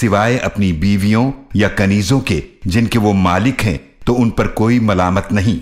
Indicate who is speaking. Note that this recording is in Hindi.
Speaker 1: सिवाय अपनी बीवियों या कनीजों के, जिनके वो मालिक हैं तो उन पर कोई मलामत नहीं।